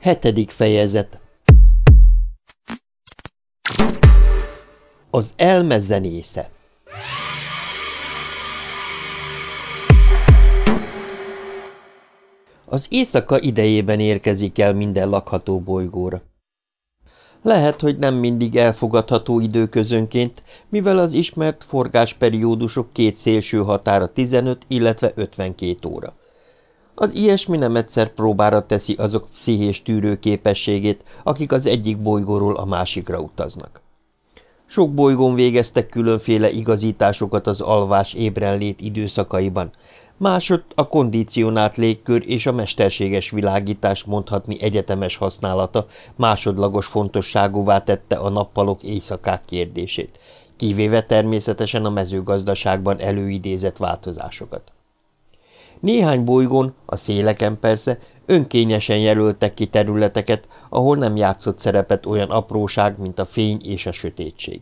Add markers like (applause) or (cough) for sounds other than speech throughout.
Hetedik fejezet Az elme Az éjszaka idejében érkezik el minden lakható bolygóra. Lehet, hogy nem mindig elfogadható időközönként, mivel az ismert forgásperiódusok két szélső határa 15, illetve 52 óra. Az ilyesmi nem egyszer próbára teszi azok pszichés tűrő képességét, akik az egyik bolygóról a másikra utaznak. Sok bolygón végeztek különféle igazításokat az alvás ébrenlét időszakaiban, másod a kondicionált légkör és a mesterséges világítás mondhatni egyetemes használata másodlagos fontosságúvá tette a nappalok éjszakák kérdését, kivéve természetesen a mezőgazdaságban előidézett változásokat. Néhány bolygón, a széleken persze, önkényesen jelöltek ki területeket, ahol nem játszott szerepet olyan apróság, mint a fény és a sötétség.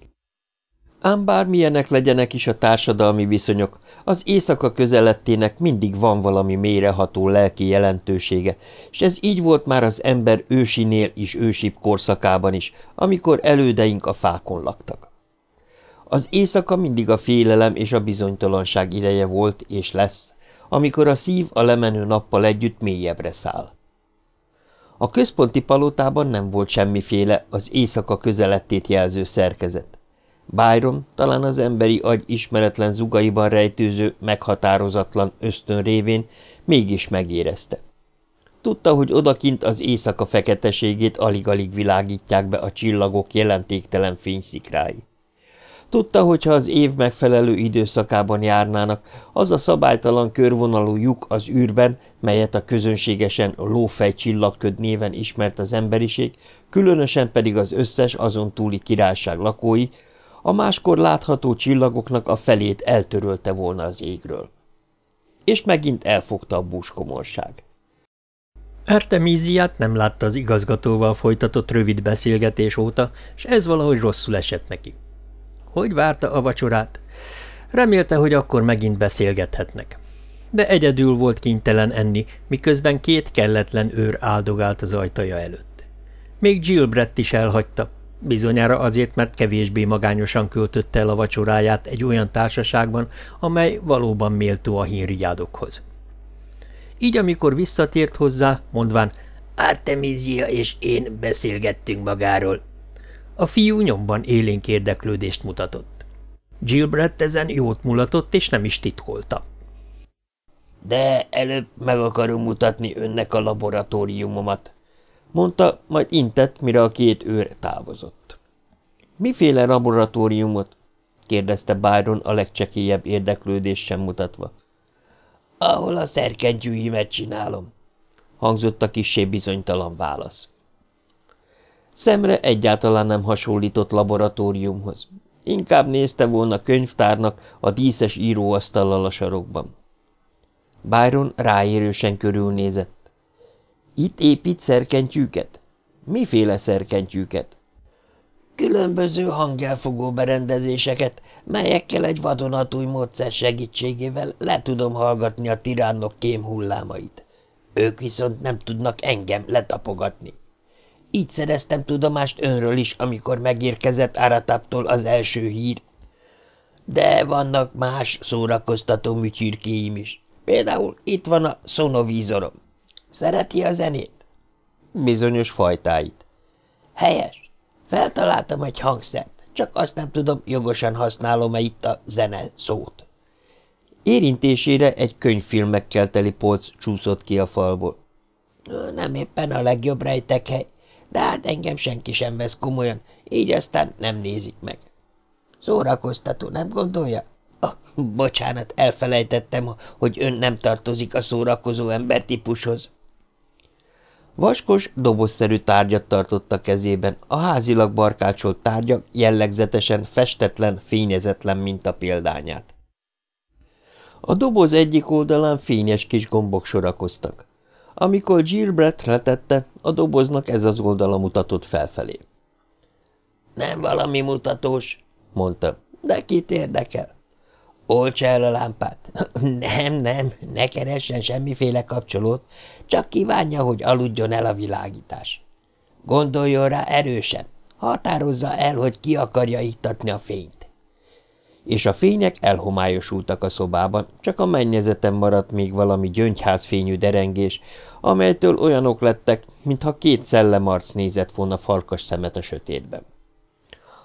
Ám bármilyenek legyenek is a társadalmi viszonyok, az éjszaka közelettének mindig van valami mélyreható lelki jelentősége, és ez így volt már az ember ősinél is ősibb korszakában is, amikor elődeink a fákon laktak. Az éjszaka mindig a félelem és a bizonytalanság ideje volt és lesz, amikor a szív a lemenő nappal együtt mélyebbre száll. A központi palotában nem volt semmiféle az éjszaka közelettét jelző szerkezet. Byron talán az emberi agy ismeretlen zugaiban rejtőző, meghatározatlan ösztön révén mégis megérezte. Tudta, hogy odakint az éjszaka feketeségét alig-alig világítják be a csillagok jelentéktelen fényszikrái. Tudta, hogy ha az év megfelelő időszakában járnának, az a szabálytalan körvonalú lyuk az űrben, melyet a közönségesen lófej csillagköd néven ismert az emberiség, különösen pedig az összes azon túli királyság lakói, a máskor látható csillagoknak a felét eltörölte volna az égről. És megint elfogta a búskomorság. Artemíziát nem látta az igazgatóval folytatott rövid beszélgetés óta, és ez valahogy rosszul esett neki. Hogy várta a vacsorát? Remélte, hogy akkor megint beszélgethetnek. De egyedül volt kénytelen enni, miközben két kelletlen őr áldogált az ajtaja előtt. Még Jill Brett is elhagyta, bizonyára azért, mert kevésbé magányosan költötte el a vacsoráját egy olyan társaságban, amely valóban méltó a hínriádokhoz. Így, amikor visszatért hozzá, mondván, Artemisia és én beszélgettünk magáról, a fiú nyomban élénk érdeklődést mutatott. Gilbreth ezen jót mulatott, és nem is titkolta. De előbb meg akarom mutatni önnek a laboratóriumomat, mondta, majd intett, mire a két őr távozott. Miféle laboratóriumot? kérdezte Byron a legcsekélyebb érdeklődést sem mutatva. Ahol a szerkentyűimet csinálom, hangzott a kisé bizonytalan válasz. Szemre egyáltalán nem hasonlított laboratóriumhoz. Inkább nézte volna könyvtárnak a díszes íróasztallal a sarokban. Byron ráérősen körülnézett. Itt épít szerkentyűket? Miféle szerkentyűket? Különböző hangelfogó berendezéseket, melyekkel egy vadonatúj módszer segítségével le tudom hallgatni a tiránok kém hullámait. Ők viszont nem tudnak engem letapogatni. Így szereztem tudomást önről is, amikor megérkezett Árataptól az első hír. De vannak más szórakoztató műtyürkéim is. Például itt van a szonovízorom. Szereti a zenét? Bizonyos fajtáit. Helyes. Feltaláltam egy hangszert, csak azt nem tudom, jogosan használom-e itt a zene szót. Érintésére egy könyvfilmekkel teli polc csúszott ki a falból. Nem éppen a legjobb rejtekhely, de hát engem senki sem vesz komolyan, így aztán nem nézik meg. Szórakoztató, nem gondolja? Oh, bocsánat, elfelejtettem, hogy ön nem tartozik a szórakozó ember típushoz. Vaskos, dobozszerű tárgyat tartott a kezében, a házilag barkácsolt tárgyak jellegzetesen festetlen, fényezetlen minta példányát. A doboz egyik oldalán fényes kis gombok sorakoztak. Amikor Gilbert letette, a doboznak ez az oldala mutatott felfelé. – Nem valami mutatós, mondta, de kit érdekel? Olcsa el a lámpát. (laughs) Nem, nem, ne keressen semmiféle kapcsolót, csak kívánja, hogy aludjon el a világítás. Gondoljon rá erősen, határozza el, hogy ki akarja iktatni a fényt. És a fények elhomályosultak a szobában, csak a mennyezeten maradt még valami gyöngyházfényű derengés, amelytől olyanok lettek, mintha két szellemarc nézett volna farkas szemet a sötétben.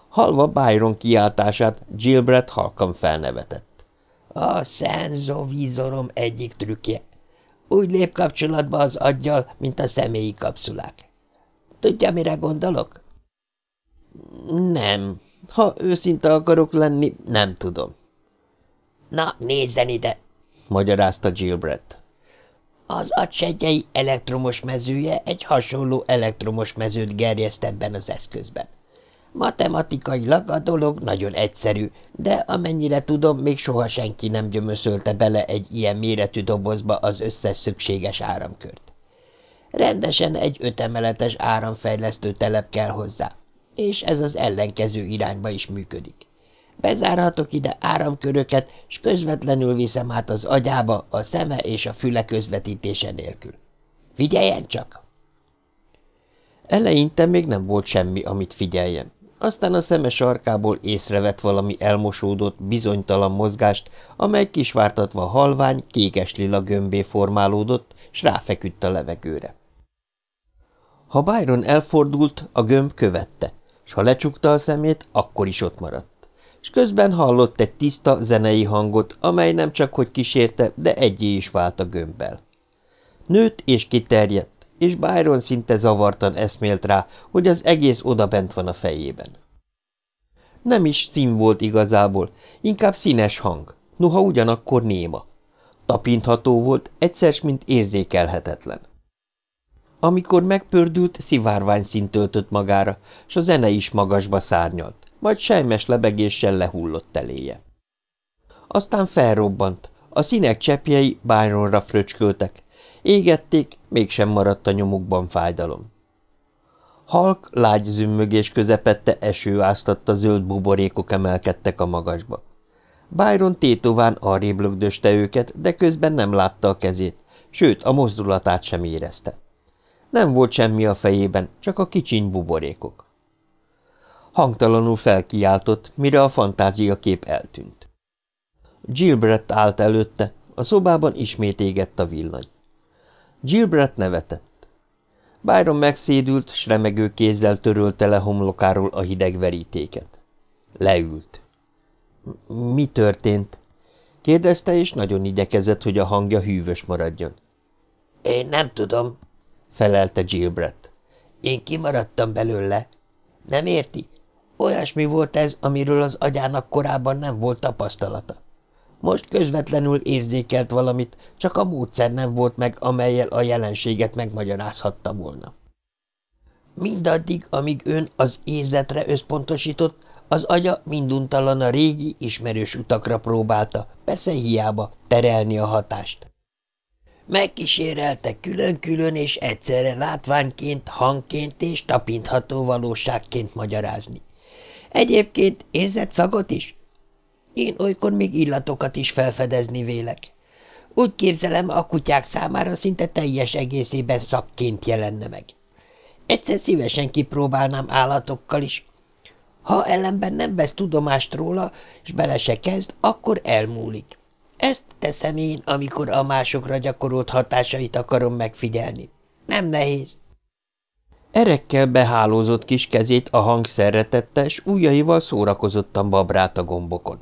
Halva Byron kiáltását, Gilbert halkan felnevetett. A szenzovízorom egyik trükkje. Úgy lép kapcsolatba az aggyal, mint a személyi kapszulák. Tudja, mire gondolok? Nem. Ha őszinte akarok lenni, nem tudom. Na, nézzen ide! magyarázta Gilbert. Az agysegyei elektromos mezője egy hasonló elektromos mezőt gerjeszt ebben az eszközben. Matematikailag a dolog nagyon egyszerű, de amennyire tudom, még soha senki nem gyömöszölte bele egy ilyen méretű dobozba az összes szükséges áramkört. Rendesen egy ötemeletes áramfejlesztő telep kell hozzá, és ez az ellenkező irányba is működik. Bezárhatok ide áramköröket, s közvetlenül viszem át az agyába a szeme és a füle közvetítése nélkül. Figyeljen csak! Eleinte még nem volt semmi, amit figyeljen. Aztán a szeme sarkából észrevett valami elmosódott, bizonytalan mozgást, amely kisvártatva halvány, kékes-lila gömbé formálódott, s ráfeküdt a levegőre. Ha Byron elfordult, a gömb követte, s ha lecsukta a szemét, akkor is ott maradt. És közben hallott egy tiszta, zenei hangot, amely nem csak hogy kísérte, de egyé is vált a gömbbel. Nőtt és kiterjedt, és Byron szinte zavartan eszmélt rá, hogy az egész odabent van a fejében. Nem is szín volt igazából, inkább színes hang, noha ugyanakkor néma. Tapintható volt, egyszer, mint érzékelhetetlen. Amikor megpördült, szivárvány szint töltött magára, s a zene is magasba szárnyalt, majd sejmes lebegéssel lehullott eléje. Aztán felrobbant, a színek cseppjei Byronra fröcsköltek, Égették, mégsem maradt a nyomukban fájdalom. Halk, lágy zümmögés közepette eső áztatta zöld buborékok emelkedtek a magasba. Byron tétován arrébb lögdöste őket, de közben nem látta a kezét, sőt, a mozdulatát sem érezte. Nem volt semmi a fejében, csak a kicsiny buborékok. Hangtalanul felkiáltott, mire a fantázia kép eltűnt. Gilbert állt előtte, a szobában ismét égett a villany. Gilbert nevetett. Byron megszédült, s remegő kézzel törölte le homlokáról a hideg verítéket. Leült. – Mi történt? – kérdezte, és nagyon igyekezett, hogy a hangja hűvös maradjon. – Én nem tudom – felelte Gilbert. – Én kimaradtam belőle. Nem érti? Olyasmi volt ez, amiről az agyának korábban nem volt tapasztalata. Most közvetlenül érzékelt valamit, csak a módszer nem volt meg, amelyel a jelenséget megmagyarázhatta volna. Mindaddig, amíg ön az érzetre összpontosított, az agya minduntalan a régi, ismerős utakra próbálta, persze hiába, terelni a hatást. Megkísérelte külön-külön és egyszerre látványként, hangként és tapintható valóságként magyarázni. Egyébként érzett szagot is? Én olykor még illatokat is felfedezni vélek. Úgy képzelem, a kutyák számára szinte teljes egészében szakként jelenne meg. Egyszer szívesen kipróbálnám állatokkal is. Ha ellenben nem vesz tudomást róla, és bele se kezd, akkor elmúlik. Ezt teszem én, amikor a másokra gyakorolt hatásait akarom megfigyelni. Nem nehéz. Erekkel behálózott kis kezét a hangszerre tette, s ujjaival szórakozottan babrált a gombokon.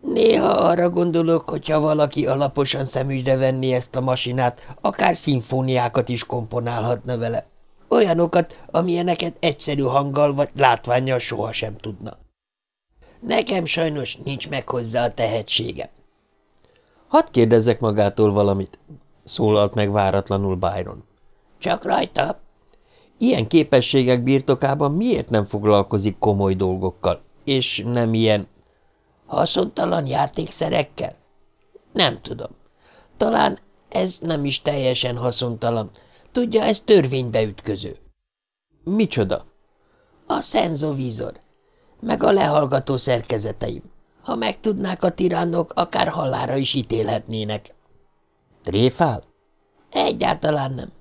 Néha arra gondolok, hogyha valaki alaposan szemügyre venni ezt a masinát, akár szimfóniákat is komponálhatna vele. Olyanokat, amilyeneket egyszerű hanggal vagy látványjal sohasem tudna. Nekem sajnos nincs meg hozzá a tehetségem. Hadd kérdezzek magától valamit, szólalt meg váratlanul Byron. Csak rajta? Ilyen képességek birtokában miért nem foglalkozik komoly dolgokkal, és nem ilyen Haszontalan játékszerekkel? Nem tudom. Talán ez nem is teljesen haszontalan. Tudja, ez törvénybe ütköző. Micsoda? A szenzovizor, meg a lehallgató szerkezeteim. Ha megtudnák a tiránok, akár halára is ítélhetnének. Tréfál? Egyáltalán nem.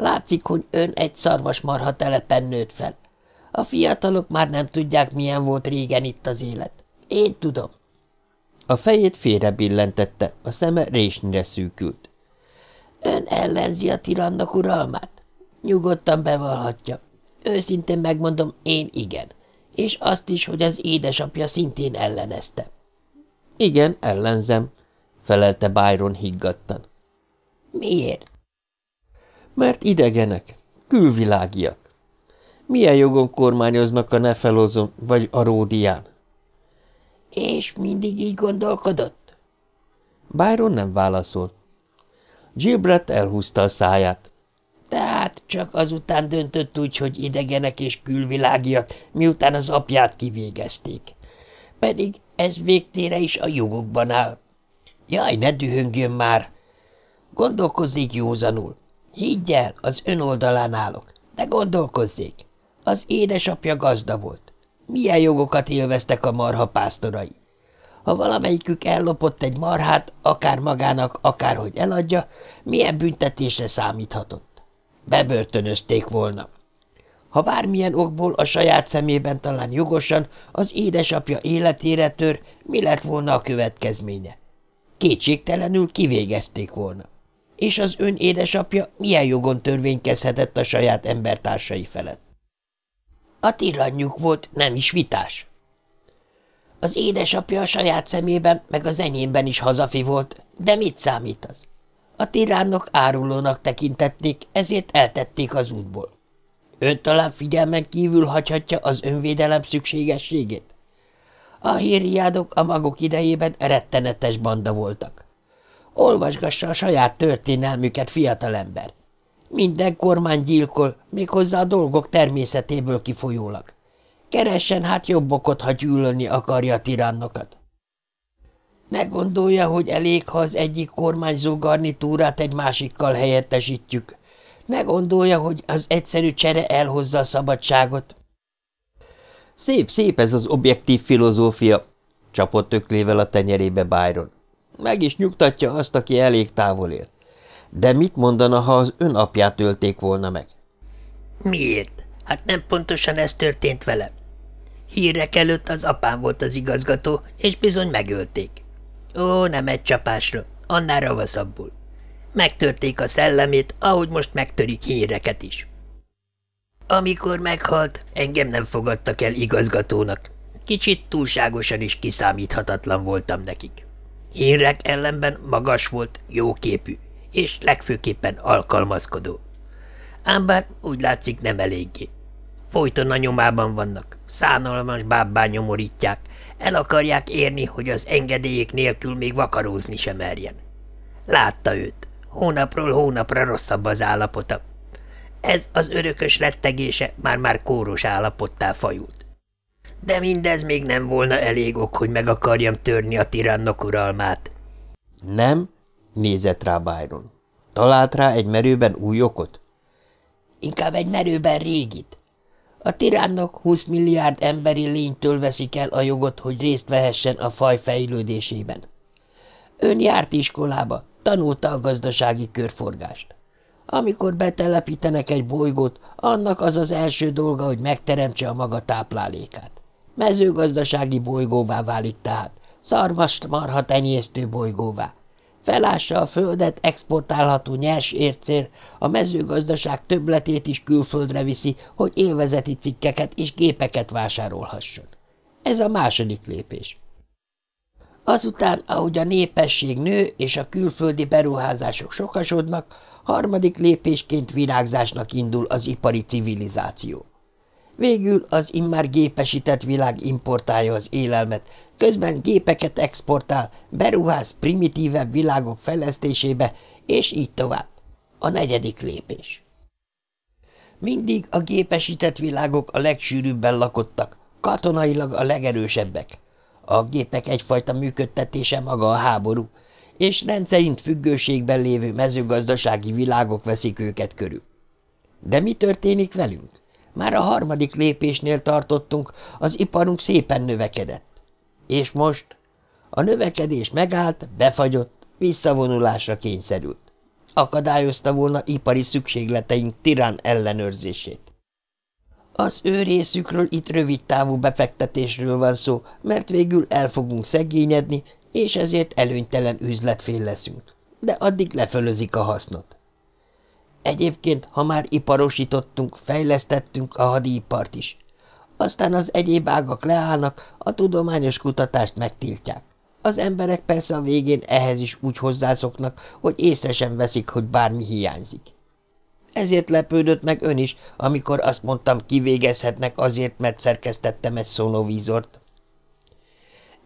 Látszik, hogy ön egy szarvasmarha telepen nőtt fel. A fiatalok már nem tudják, milyen volt régen itt az élet. Én tudom. A fejét félre billentette, a szeme résnyire szűkült. Ön ellenzi a tirannak uralmát? Nyugodtan bevallhatja. Őszintén megmondom, én igen. És azt is, hogy az édesapja szintén ellenezte. Igen, ellenzem, felelte Byron higgadtan. Miért? Mert idegenek, külvilágiak. Milyen jogon kormányoznak a Nefelozon vagy a Ródián? És mindig így gondolkodott? Byron nem válaszolt. Gilbert elhúzta a száját. Tehát csak azután döntött úgy, hogy idegenek és külvilágiak, miután az apját kivégezték. Pedig ez végtére is a jogokban áll. Jaj, ne dühöngjön már! Gondolkozzék józanul. Higgy el, az ön oldalán állok, de gondolkozzék. Az édesapja gazda volt. Milyen jogokat élveztek a marha pásztorai? Ha valamelyikük ellopott egy marhát, akár magának, akár hogy eladja, milyen büntetésre számíthatott? Bebörtönözték volna. Ha bármilyen okból a saját szemében talán jogosan az édesapja életére tör, mi lett volna a következménye? Kétségtelenül kivégezték volna. És az ön édesapja milyen jogon törvénykezhetett a saját embertársai felett? A tiranyjuk volt, nem is vitás. Az édesapja a saját szemében, meg az enyémben is hazafi volt, de mit számít az? A tiránok árulónak tekintették, ezért eltették az útból. Ön talán figyelmen kívül hagyhatja az önvédelem szükségességét? A hírriádok a maguk idejében rettenetes banda voltak. Olvasgassa a saját történelmüket, fiatalember. Minden kormány gyilkol, méghozzá a dolgok természetéből kifolyólag. Keressen hát jobb okot, ha gyűlölni akarja a tiránnokat. Ne gondolja, hogy elég, ha az egyik kormányzó garnitúrát egy másikkal helyettesítjük. Ne gondolja, hogy az egyszerű csere elhozza a szabadságot. Szép, szép ez az objektív filozófia, csapott öklével a tenyerébe Byron. Meg is nyugtatja azt, aki elég távol él. De mit mondana, ha az ön apját ölték volna meg? Miért? Hát nem pontosan ez történt vele. Hírek előtt az apám volt az igazgató, és bizony megölték. Ó, nem egy csapásra, annál ravaszabbul. Megtörték a szellemét, ahogy most megtörik híreket is. Amikor meghalt, engem nem fogadtak el igazgatónak. Kicsit túlságosan is kiszámíthatatlan voltam nekik. Hírek ellenben magas volt, jóképű, és legfőképpen alkalmazkodó. Ám bár úgy látszik nem eléggé. Folyton a nyomában vannak, szánalmas bábbá nyomorítják, el akarják érni, hogy az engedélyek nélkül még vakarózni sem merjen. Látta őt, hónapról hónapra rosszabb az állapota. Ez az örökös rettegése már-már kóros állapottá fajult. De mindez még nem volna elég ok, hogy meg akarjam törni a tirannok uralmát. Nem? nézett rá Byron. Talált rá egy merőben új okot? Inkább egy merőben régit. A tiránok 20 milliárd emberi lénytől veszik el a jogot, hogy részt vehessen a faj fejlődésében. Ön járt iskolába, tanulta a gazdasági körforgást. Amikor betelepítenek egy bolygót, annak az az első dolga, hogy megteremtse a maga táplálékát. Mezőgazdasági bolygóvá válik tehát, szarvast marha tenyésztő bolygóvá. Felássa a földet exportálható nyers ércér, a mezőgazdaság többletét is külföldre viszi, hogy élvezeti cikkeket és gépeket vásárolhasson. Ez a második lépés. Azután, ahogy a népesség nő és a külföldi beruházások sokasodnak, harmadik lépésként virágzásnak indul az ipari civilizáció. Végül az immár gépesített világ importálja az élelmet, közben gépeket exportál, beruház primitívebb világok fejlesztésébe, és így tovább. A negyedik lépés. Mindig a gépesített világok a legsűrűbben lakottak, katonailag a legerősebbek. A gépek egyfajta működtetése maga a háború, és rendszerint függőségben lévő mezőgazdasági világok veszik őket körül. De mi történik velünk? Már a harmadik lépésnél tartottunk, az iparunk szépen növekedett. És most A növekedés megállt, befagyott, visszavonulásra kényszerült. Akadályozta volna ipari szükségleteink tirán ellenőrzését. Az ő részükről itt rövid távú befektetésről van szó, mert végül el fogunk szegényedni, és ezért előnytelen üzletfél leszünk. De addig lefölözik a hasznot. Egyébként, ha már iparosítottunk, fejlesztettünk a hadipart is. Aztán az egyéb ágak leállnak, a tudományos kutatást megtiltják. Az emberek persze a végén ehhez is úgy hozzászoknak, hogy észre sem veszik, hogy bármi hiányzik. Ezért lepődött meg ön is, amikor azt mondtam, kivégezhetnek azért, mert szerkesztettem egy szónovízort.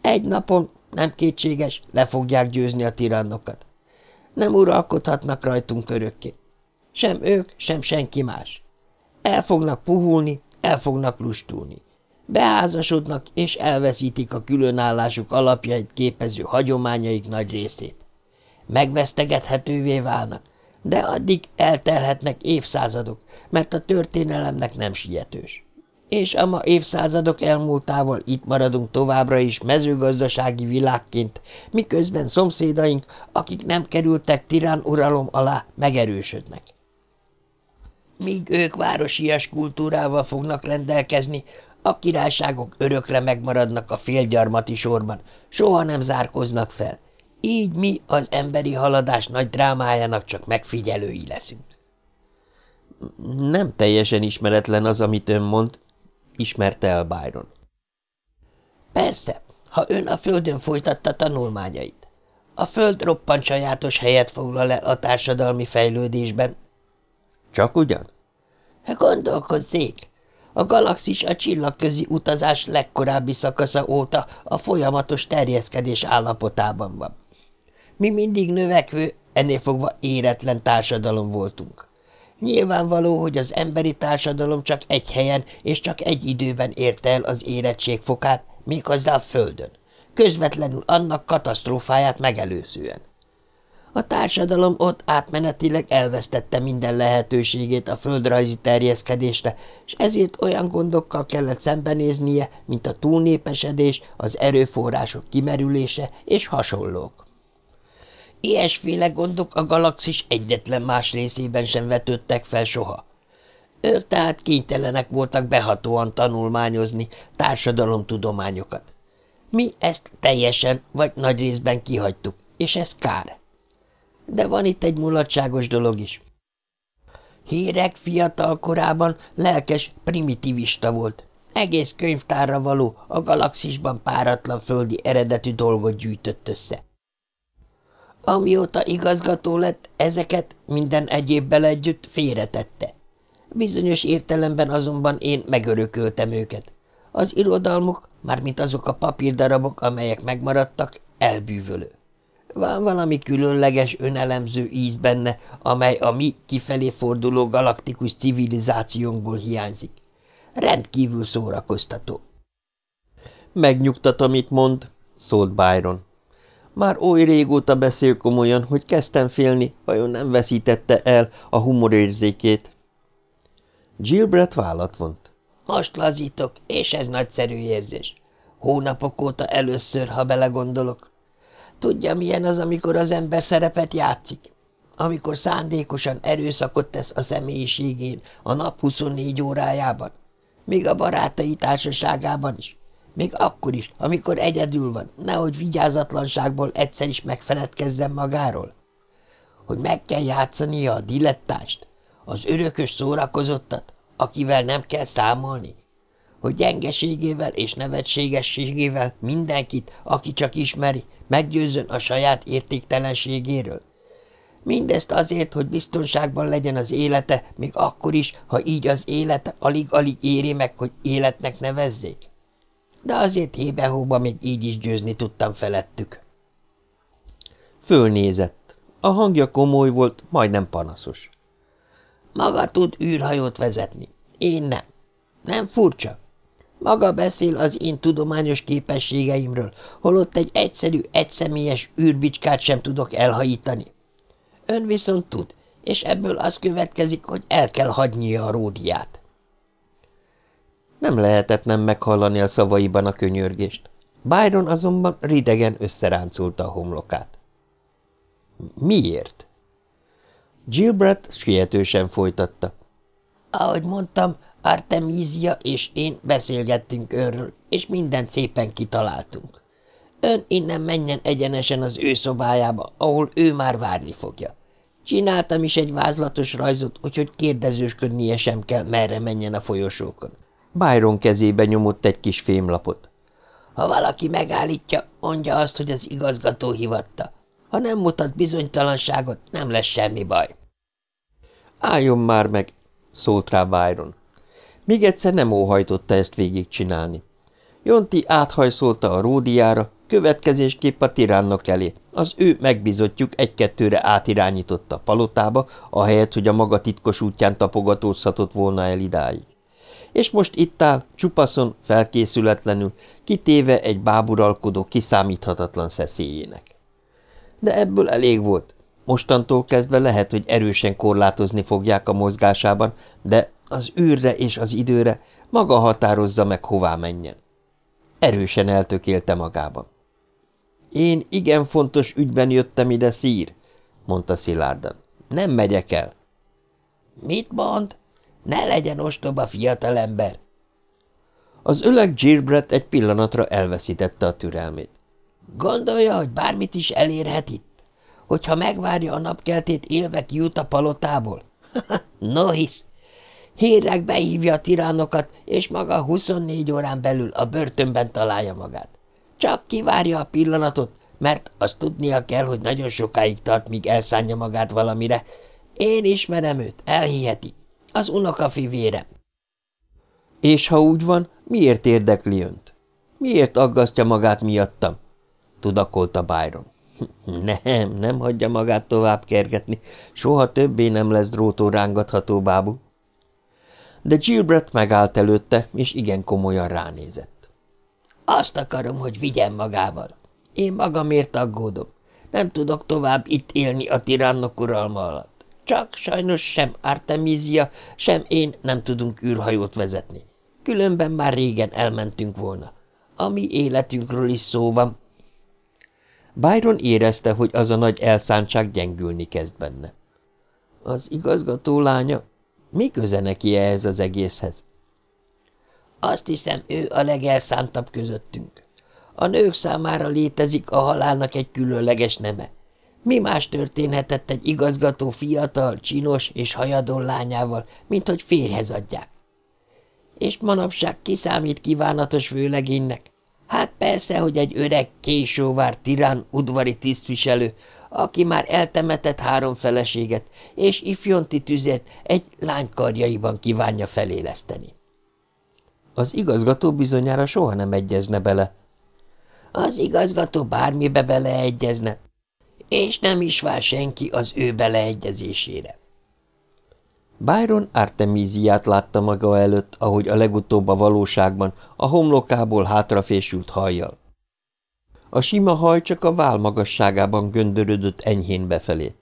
Egy napon, nem kétséges, le fogják győzni a tirannokat. Nem uralkodhatnak rajtunk örökké. Sem ők, sem senki más. El fognak puhulni, el fognak lustulni. Beházasodnak, és elveszítik a különállásuk alapjait képező hagyományaik nagy részét. Megvesztegethetővé válnak, de addig eltelhetnek évszázadok, mert a történelemnek nem sietős. És ama évszázadok elmúltával itt maradunk továbbra is mezőgazdasági világként, miközben szomszédaink, akik nem kerültek tirán uralom alá, megerősödnek. Míg ők városias kultúrával fognak rendelkezni, a királyságok örökre megmaradnak a félgyarmati sorban, soha nem zárkoznak fel, így mi az emberi haladás nagy drámájának csak megfigyelői leszünk. Nem teljesen ismeretlen az, amit ön mond, ismerte el Byron. Persze, ha ön a földön folytatta tanulmányait. A föld roppant sajátos helyet foglal el a társadalmi fejlődésben. Csak ugyan? Gondolkozzék! A galaxis a csillagközi utazás legkorábbi szakasza óta a folyamatos terjeszkedés állapotában van. Mi mindig növekvő, ennél fogva éretlen társadalom voltunk. Nyilvánvaló, hogy az emberi társadalom csak egy helyen és csak egy időben érte el az érettség fokát, méghozzá a Földön, közvetlenül annak katasztrófáját megelőzően. A társadalom ott átmenetileg elvesztette minden lehetőségét a földrajzi terjeszkedésre, és ezért olyan gondokkal kellett szembenéznie, mint a túlnépesedés, az erőforrások kimerülése és hasonlók. Ilyesféle gondok a galaxis egyetlen más részében sem vetődtek fel soha. Ők tehát kénytelenek voltak behatóan tanulmányozni társadalomtudományokat. Mi ezt teljesen vagy nagy részben kihagytuk, és ez kár. De van itt egy mulatságos dolog is. Hírek fiatal korában lelkes primitivista volt. Egész könyvtárra való, a galaxisban páratlan földi eredetű dolgot gyűjtött össze. Amióta igazgató lett, ezeket minden egyébbel együtt félretette. Bizonyos értelemben azonban én megörököltem őket. Az irodalmuk, mármint azok a papírdarabok, amelyek megmaradtak, elbűvölő. Van valami különleges önelemző íz benne, amely a mi kifelé forduló galaktikus civilizációnkból hiányzik. Rendkívül szórakoztató. Megnyugtat, amit mond, szólt Byron. Már oly régóta beszél komolyan, hogy kezdtem félni, vajon nem veszítette el a humorérzékét. Gilbert vállat vont. Most lazítok, és ez nagyszerű érzés. Hónapok óta először, ha belegondolok. Tudja, milyen az, amikor az ember szerepet játszik? Amikor szándékosan erőszakot tesz a személyiségén a nap 24 órájában? Még a barátai társaságában is? Még akkor is, amikor egyedül van, nehogy vigyázatlanságból egyszer is megfeledkezzen magáról. Hogy meg kell játszania a dilettást, az örökös szórakozottat, akivel nem kell számolni. Hogy gyengeségével és nevetségességével mindenkit, aki csak ismeri, meggyőzön a saját értéktelenségéről. Mindezt azért, hogy biztonságban legyen az élete, még akkor is, ha így az élete alig-alig éri meg, hogy életnek nevezzék de azért hébe-hóba még így is győzni tudtam felettük. Fölnézett. A hangja komoly volt, majdnem panaszos. Maga tud űrhajót vezetni. Én nem. Nem furcsa? Maga beszél az én tudományos képességeimről, holott egy egyszerű, egyszemélyes űrbicskát sem tudok elhajítani. Ön viszont tud, és ebből az következik, hogy el kell hagynia a ródiát. Nem lehetett nem meghallani a szavaiban a könyörgést. Byron azonban ridegen összeráncolta a homlokát. Miért? Gilbert sietősen folytatta. Ahogy mondtam, Artemisia és én beszélgettünk őről, és mindent szépen kitaláltunk. Ön innen menjen egyenesen az ő szobájába, ahol ő már várni fogja. Csináltam is egy vázlatos rajzot, úgyhogy kérdezősködnie sem kell, merre menjen a folyosókon. Byron kezébe nyomott egy kis fémlapot. Ha valaki megállítja, mondja azt, hogy az igazgató hivatta. Ha nem mutat bizonytalanságot, nem lesz semmi baj. Álljon már meg, szólt rá Byron. Még egyszer nem óhajtotta ezt végigcsinálni. Jonti áthajszolta a ródiára, következésképp a tiránnak elé. Az ő megbizotjuk egy-kettőre átirányította a palotába, ahelyett, hogy a maga titkos útján tapogatózhatott volna el idáig. És most itt áll, csupaszon, felkészületlenül, kitéve egy báburalkodó, kiszámíthatatlan szeszélyének. De ebből elég volt. Mostantól kezdve lehet, hogy erősen korlátozni fogják a mozgásában, de az űrre és az időre maga határozza meg, hová menjen. Erősen eltökélte magában. Én igen fontos ügyben jöttem ide, szír, mondta szilárdan. Nem megyek el. Mit mond? Ne legyen ostoba fiatalember. Az öleg Gilbert egy pillanatra elveszítette a türelmét. Gondolja, hogy bármit is elérhet itt? Hogyha megvárja a napkeltét, élve kijut a palotából? (laughs) no hisz, Hírek behívja a tiránokat, és maga 24 órán belül a börtönben találja magát. Csak kivárja a pillanatot, mert azt tudnia kell, hogy nagyon sokáig tart, míg elszánja magát valamire. Én ismerem őt, elhiheti. Az unokafivérem. És ha úgy van, miért érdekli önt? Miért aggasztja magát miattam? tudakolta Byron. (laughs) Nem, nem hagyja magát tovább kergetni, soha többé nem lesz drótó rángatható bábú de Gilbert megállt előtte, és igen komolyan ránézett. Azt akarom, hogy vigyen magával. Én magamért aggódom. Nem tudok tovább itt élni a tirannok uralma alatt. Csak sajnos sem Artemisia, sem én nem tudunk űrhajót vezetni. Különben már régen elmentünk volna. A mi életünkről is szó van. Byron érezte, hogy az a nagy elszántság gyengülni kezd benne. Az igazgató lánya mi köze neki ehhez az egészhez? Azt hiszem, ő a legelszántabb közöttünk. A nők számára létezik a halálnak egy különleges neme. Mi más történhetett egy igazgató fiatal, csinos és hajadon lányával, mint hogy férhez adják? És manapság kiszámít kívánatos vőlegénynek? Hát persze, hogy egy öreg, késóvár, tirán, udvari tisztviselő, aki már eltemetett három feleséget, és ifjonti tüzet egy lány karjaiban kívánja feléleszteni. Az igazgató bizonyára soha nem egyezne bele. Az igazgató bármibe beleegyezne, és nem is vár senki az ő beleegyezésére. Byron Artemíziát látta maga előtt, ahogy a legutóbb a valóságban, a homlokából hátrafésült hajjal. A sima haj csak a vál magasságában göndörödött enyhén befelé.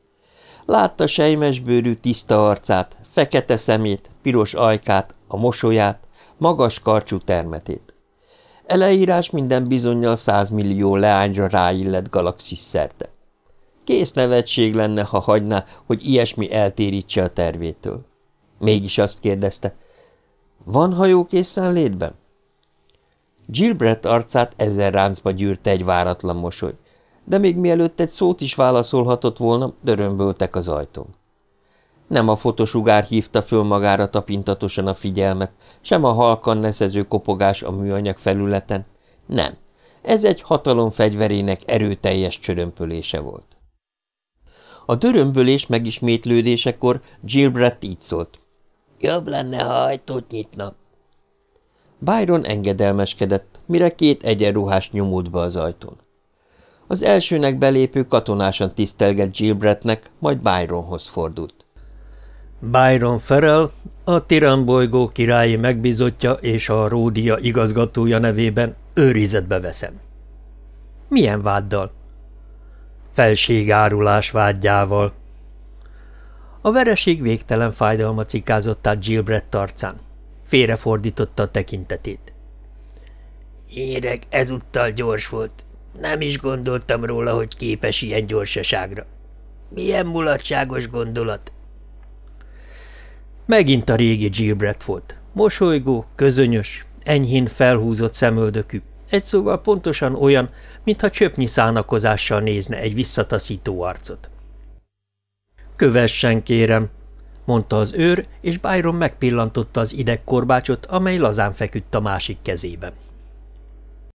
Látta sejmesbőrű tiszta arcát, fekete szemét, piros ajkát, a mosolyát, magas karcsú termetét. Eleírás minden bizonyal százmillió leányra ráillett galaxis szerte. Kész nevetség lenne, ha hagyná, hogy ilyesmi eltérítse a tervétől. Mégis azt kérdezte, van hajó készen létben? Gilbert arcát ezer ráncba gyűrte egy váratlan mosoly, de még mielőtt egy szót is válaszolhatott volna, dörömböltek az ajtón. Nem a fotosugár hívta föl magára tapintatosan a figyelmet, sem a halkan neszező kopogás a műanyag felületen. Nem, ez egy hatalom fegyverének erőteljes csörömpölése volt. A dörömbölés megismétlődésekor Gilbert így szólt. Jobb lenne, ha ajtót nyitna. Byron engedelmeskedett, mire két egyenruhás nyomult be az ajtón. Az elsőnek belépő katonásan tisztelgett Gilbretnek, majd Byronhoz fordult. Byron Ferrell, a Tiran bolygó királyi megbizotja és a Ródia igazgatója nevében őrizetbe veszem. Milyen váddal? Felségárulás vágyjával. A vereség végtelen fájdalma cikázott át Gilbrett arcán. Félrefordította a tekintetét. Éreg ezúttal gyors volt. Nem is gondoltam róla, hogy képes ilyen gyorsaságra. Milyen mulatságos gondolat. Megint a régi Gilbert volt. Mosolygó, közönyös, enyhén felhúzott szemöldökű, egy szóval pontosan olyan, mintha csöpnyi szánakozással nézne egy visszataszító arcot. Kövessen, kérem, mondta az őr, és Byron megpillantotta az idegkorbácsot, amely lazán feküdt a másik kezében.